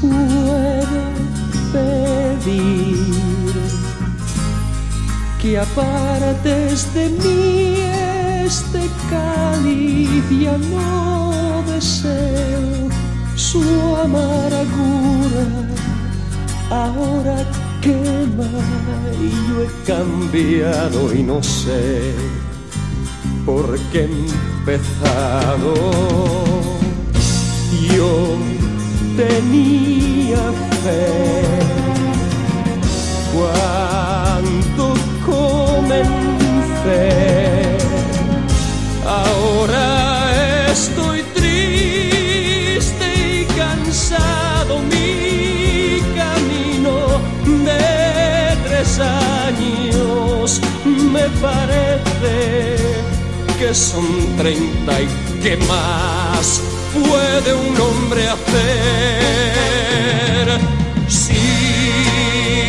puede pedir que apartes de mí este cáliz, ya no deseo su amargura, ahora quema y yo he cambiado y no sé por qué he empezado yo tenía fe cuando comencé. Ahora estoy triste y cansado. Mi camino de tres años me parece que son treinta y que más puede un hombre hacer si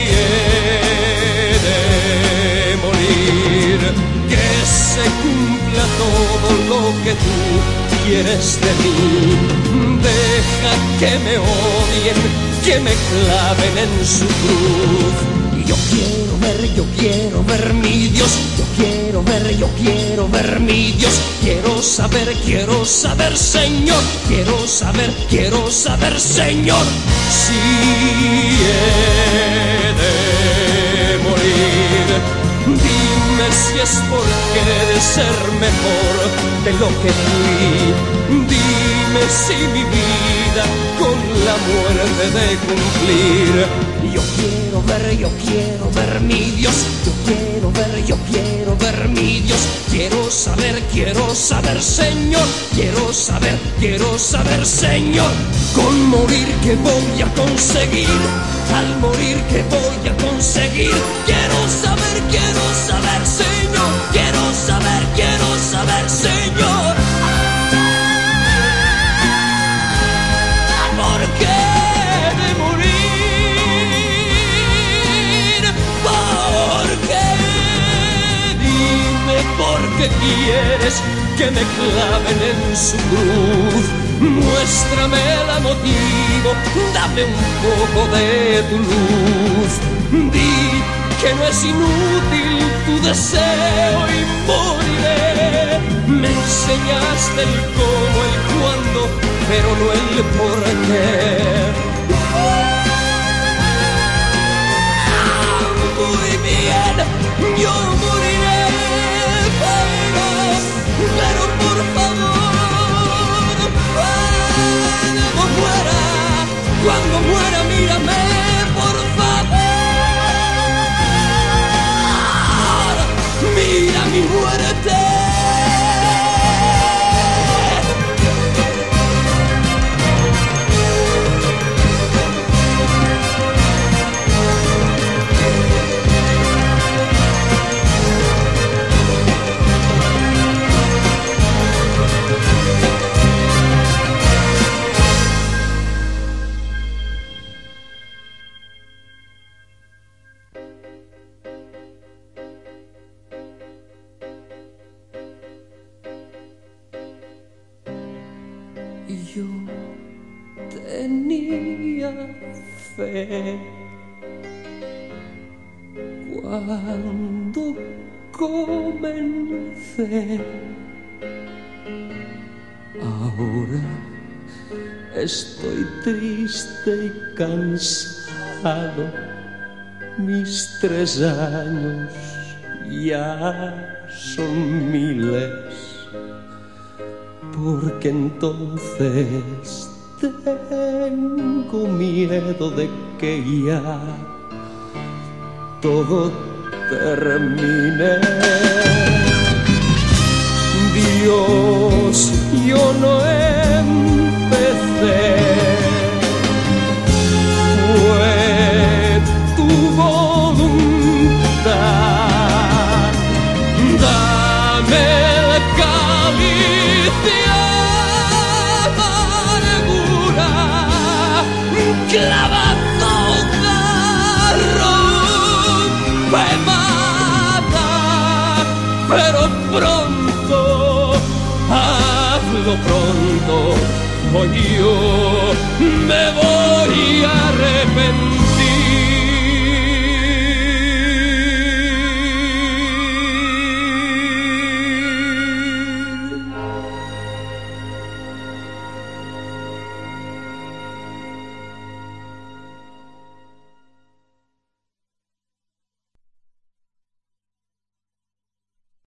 he de morir? Que se cumpla todo lo que tú quieres de mí. Deja que me odien, que me claven en su cruz. Yo quiero ver, yo quiero ver mi Dios, yo quiero ver, yo quiero ver mi Dios, quiero saber, quiero saber, Señor, quiero saber, quiero saber, Señor, si he de morir. Dime si es porque he de ser mejor de lo que fui. Dime si mi la muerte de cumplir. Yo quiero ver, yo quiero ver mi Dios. Yo quiero ver, yo quiero ver mi Dios. Quiero saber, quiero saber, Señor. Quiero saber, quiero saber, Señor. Con morir que voy a conseguir. Al morir que voy a conseguir. Dime por qué quieres que me claven en su cruz. Muéstrame la motivo, dame un poco de tu luz. Di que no es inútil tu deseo y moriré. Me enseñaste el cómo, el cuándo, pero no el por qué. Mira mi muerte. Yo tenía fe cuando comencé. Ahora estoy triste y cansado. Mis tres años ya son miles porque entonces tengo miedo de que ya todo termine. Dios, yo no empecé, pero pronto, hazlo pronto, o yo me voy a arrepentir.